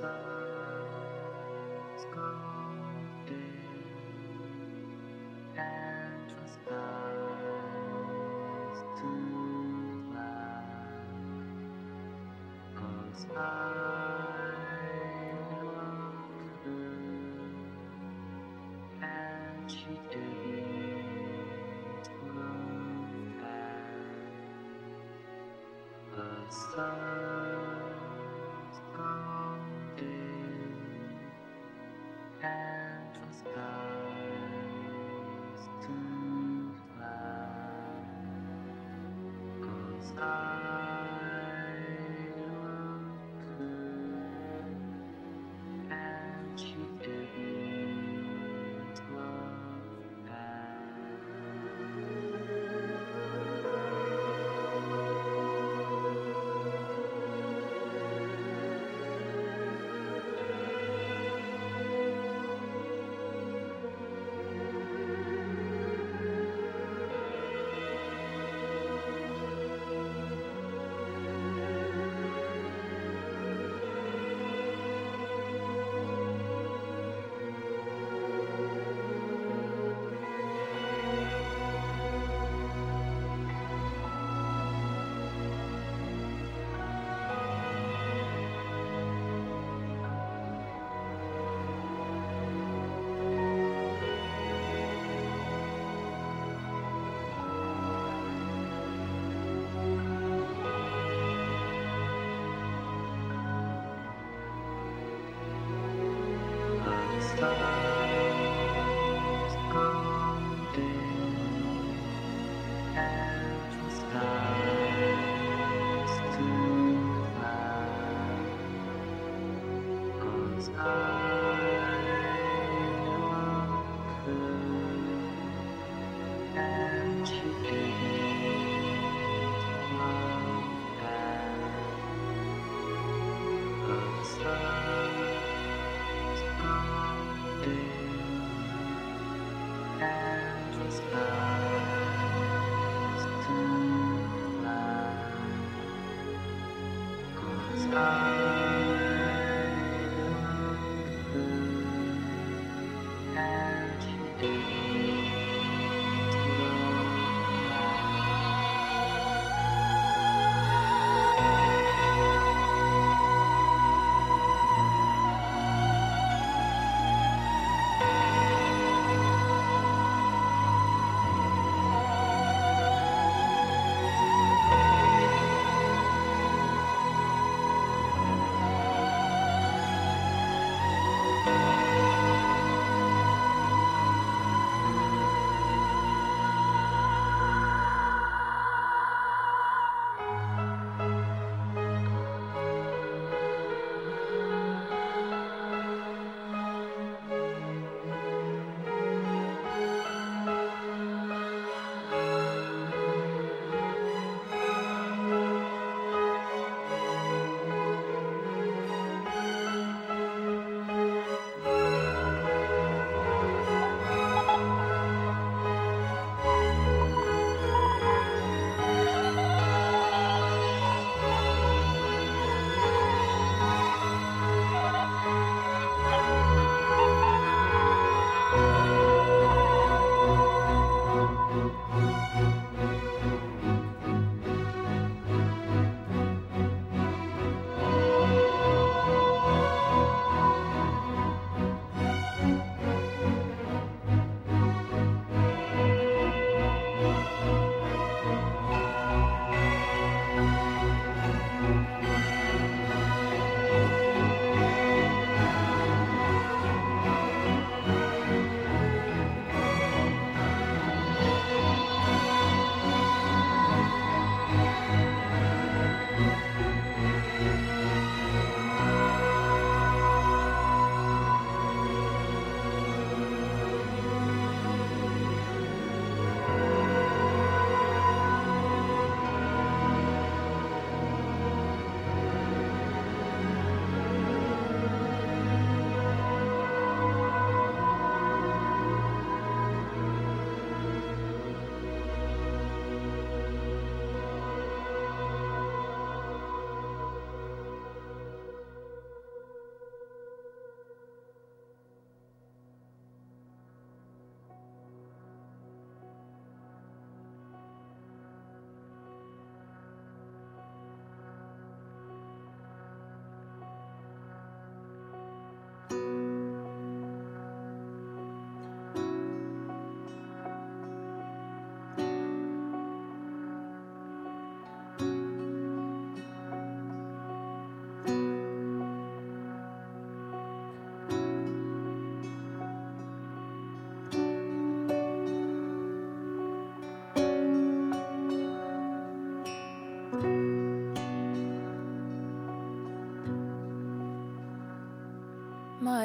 sun's golden and the to black cause I loved her and she didn't back the sun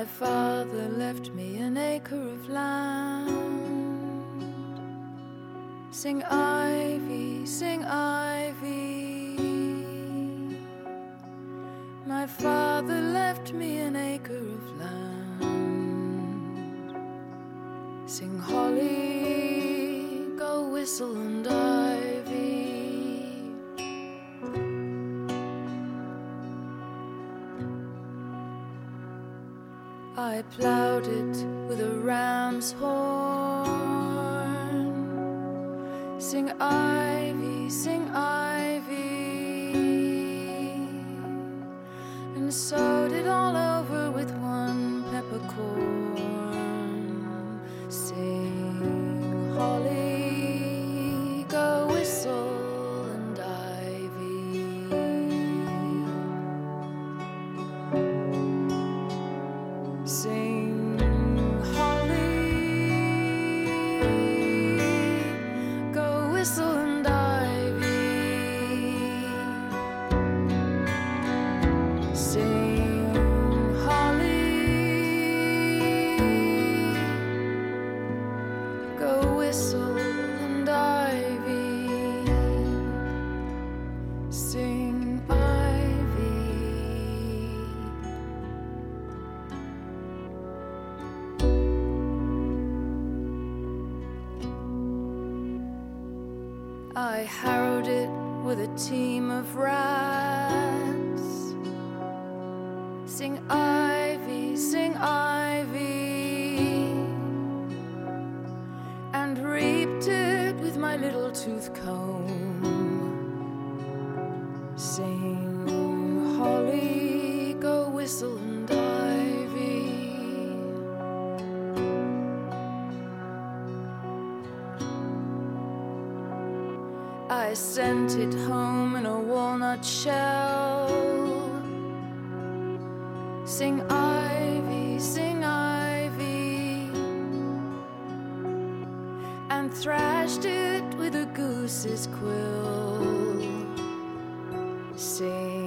My father left me an acre of land. Sing ivy, sing ivy. I plowed it with a ram's horn. Sing ivy, sing ivy. And sowed it all over with one peppercorn. thrashed it with a goose's quill. Sing.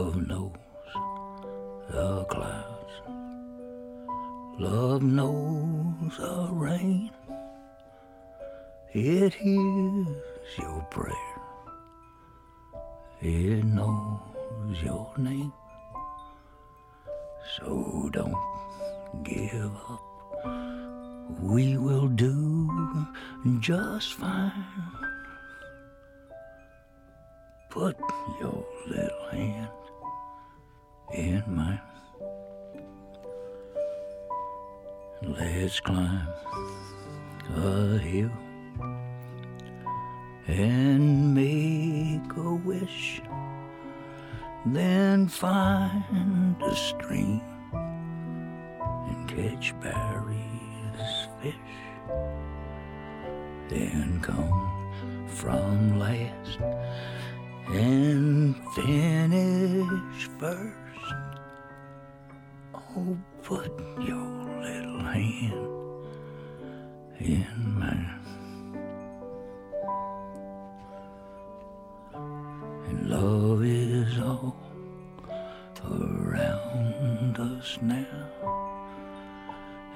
Love knows the clouds. Love knows the rain. It hears your prayer. It knows your name. So don't give up. We will do just fine. Put your little hand in mine. Let's climb a hill and make a wish. Then find a stream and catch berries, fish. Then come from last and finish first. Oh, put your little hand in mine. And love is all around us now.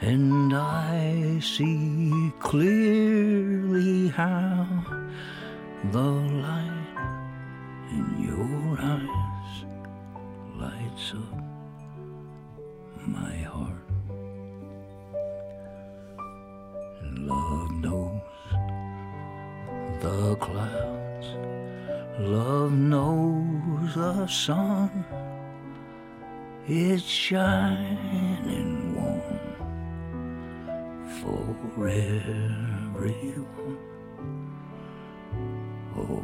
And I see clearly how the light in your eyes lights up the clouds, love knows the sun. It's shining warm for everyone. Oh,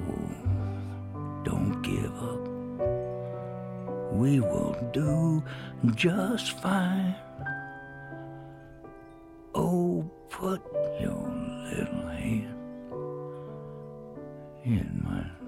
don't give up. We will do just fine. In mine.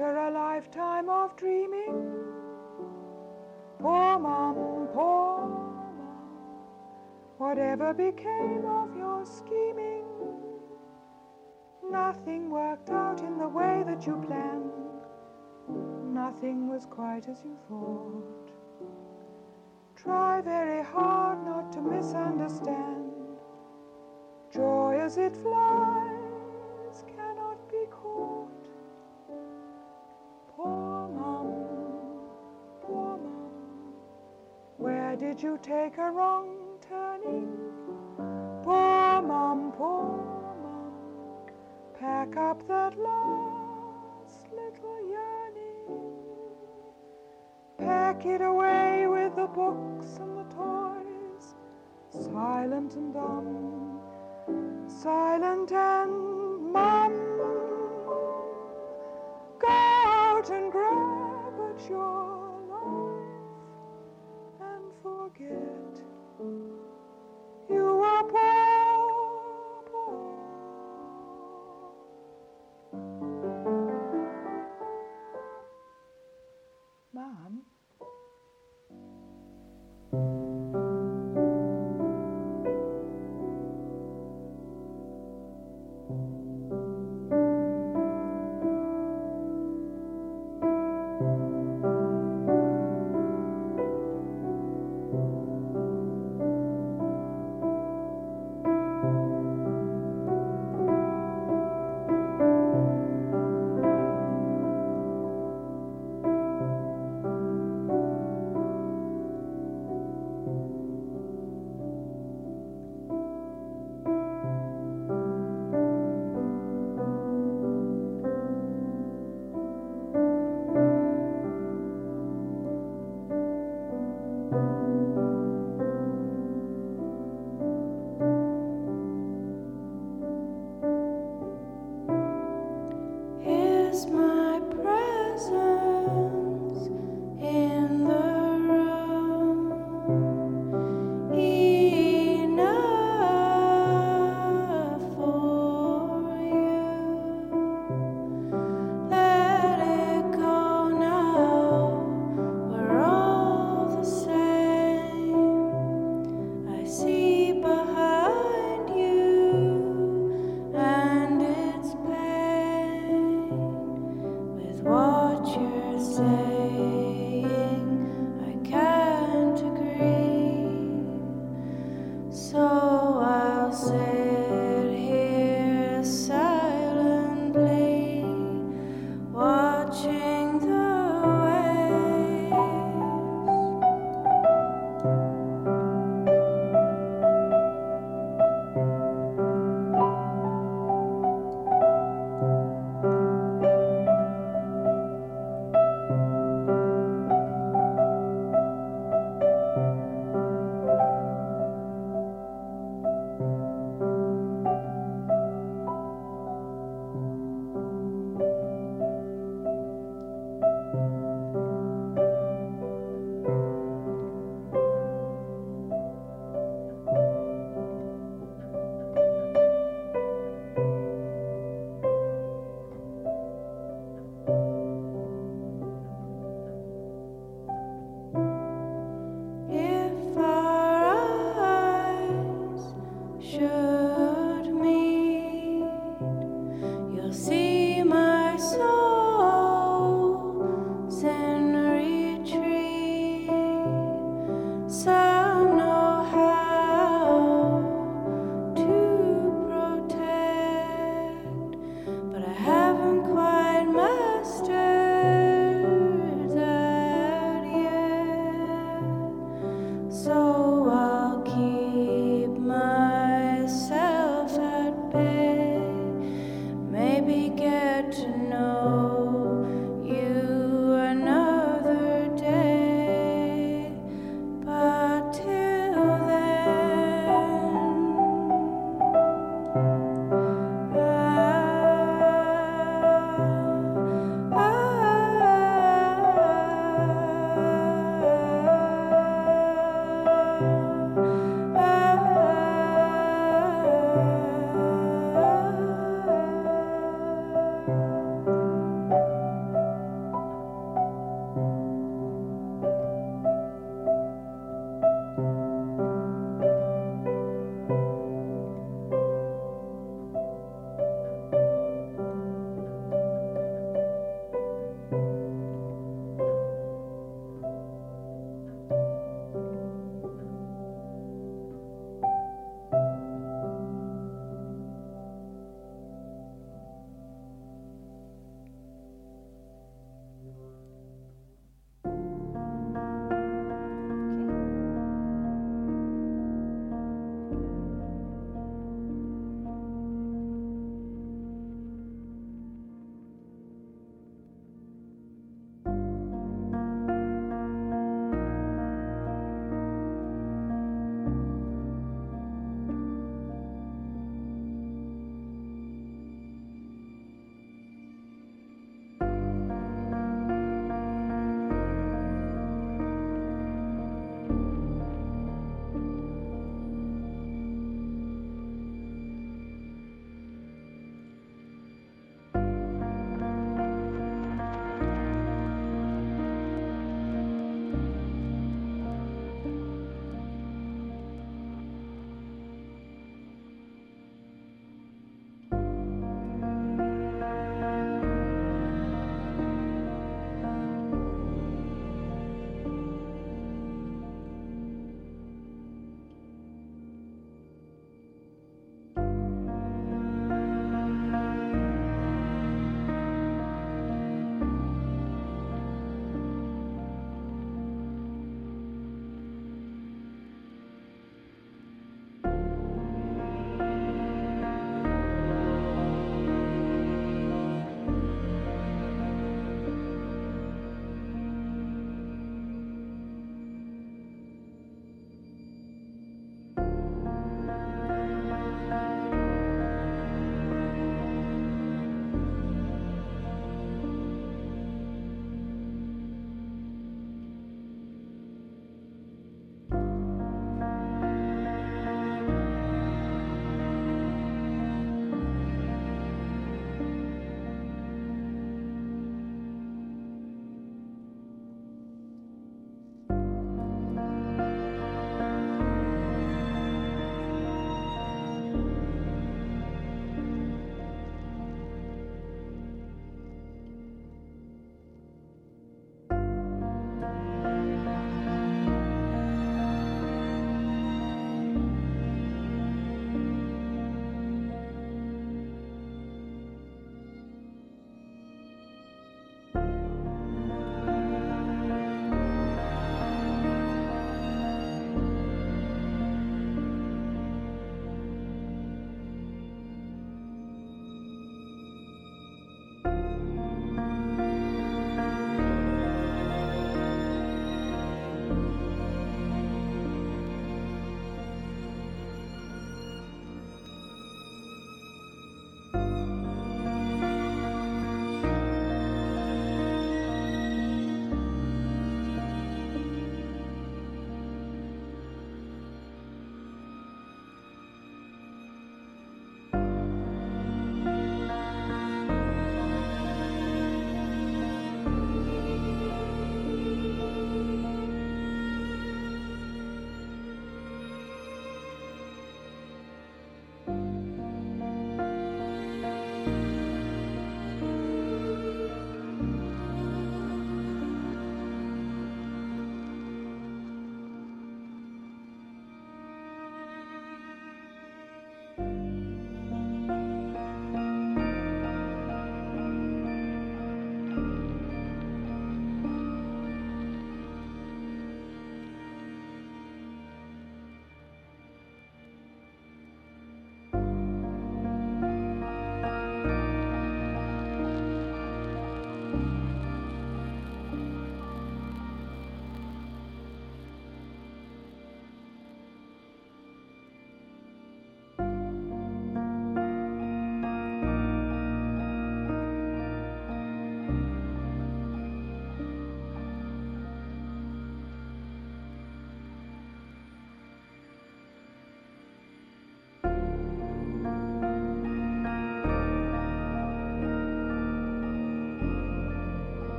Lifetime of dreaming. Poor mum, poor mum, whatever became of your scheming? Nothing worked out in the way that you planned. Nothing was quite as you thought. Try very hard not to misunderstand. Joy as it flies you take a wrong turning? Poor mum, poor mum, pack up that last little yearning. Pack it away with the books and the toys, silent and dumb, silent and mum. Go out and grab at your you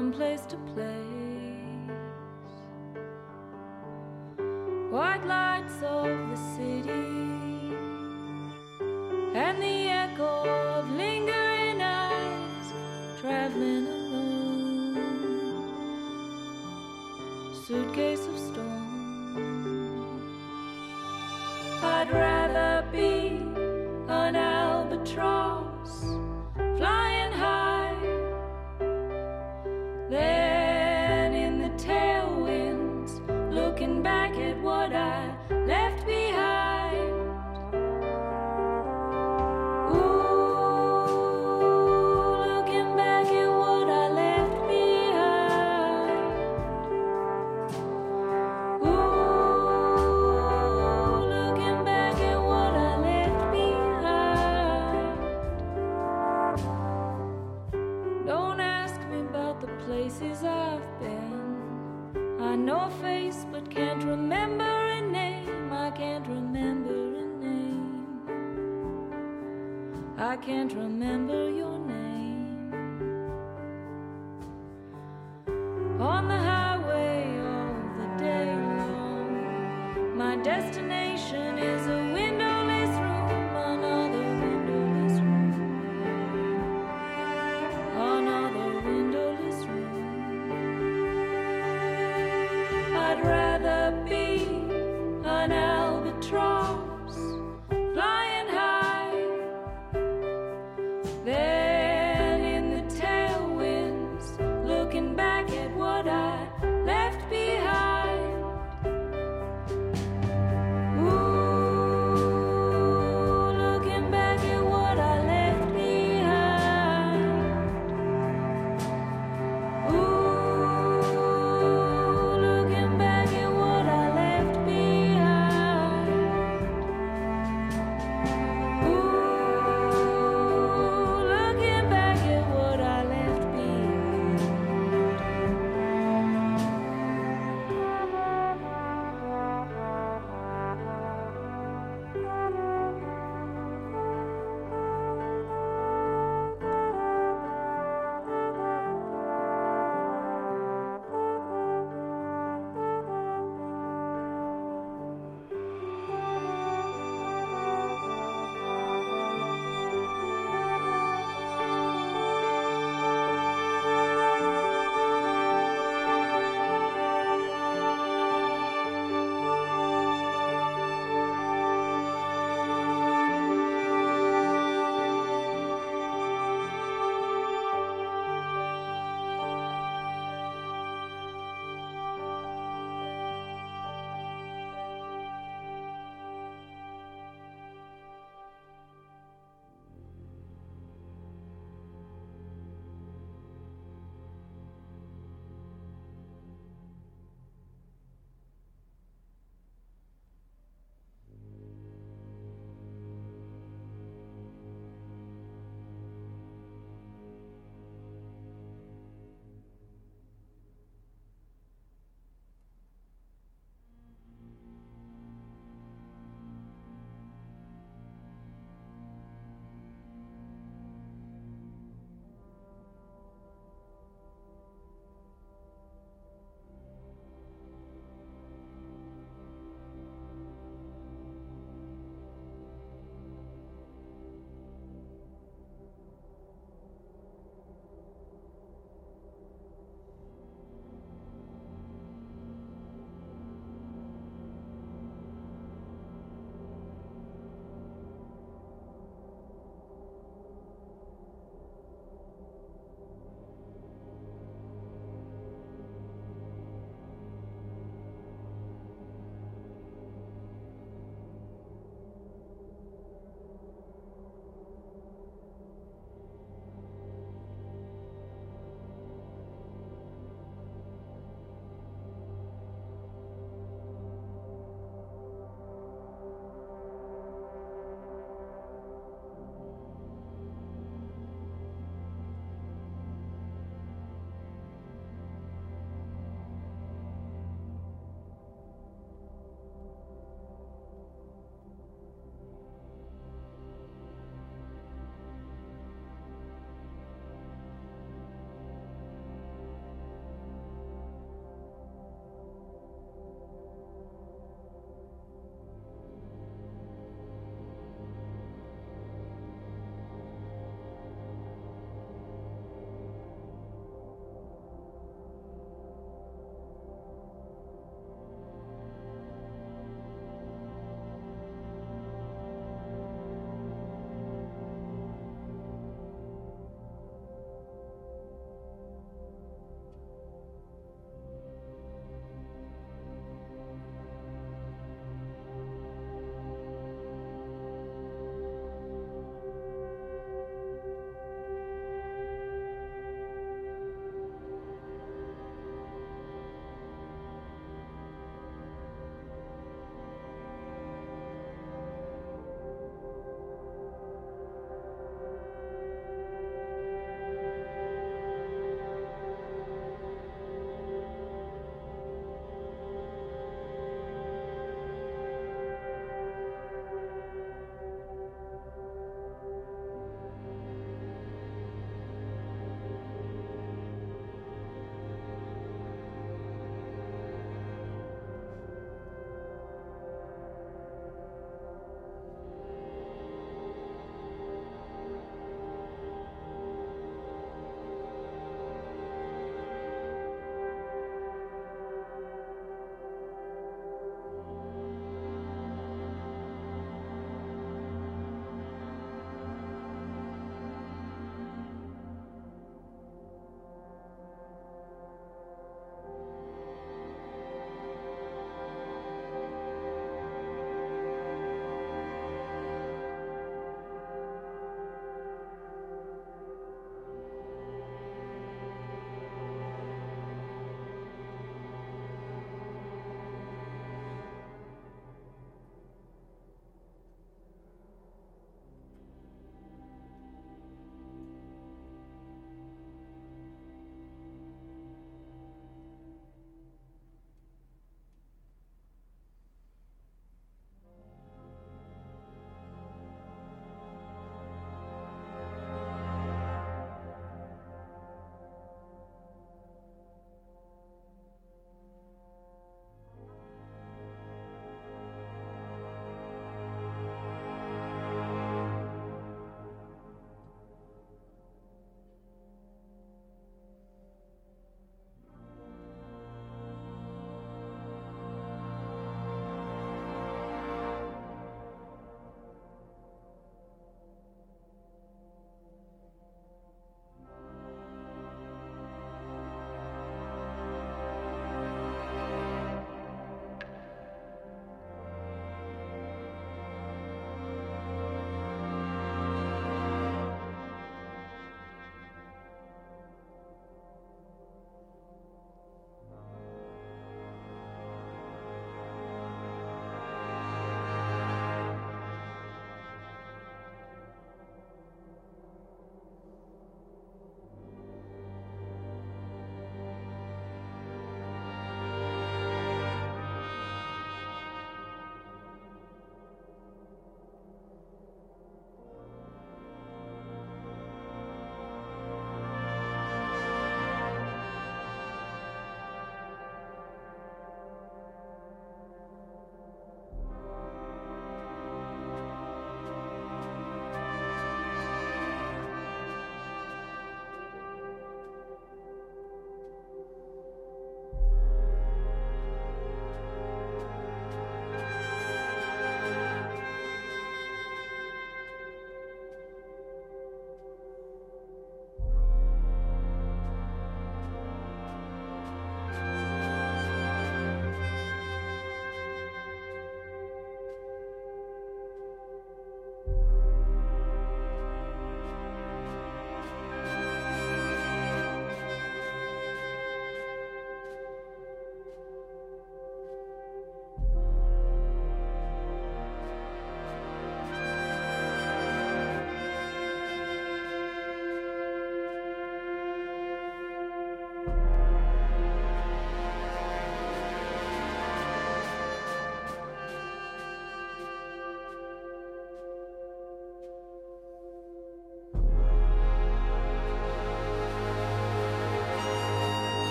from place to place. White lights of the city and the echo of lingering eyes traveling alone. Suitcase of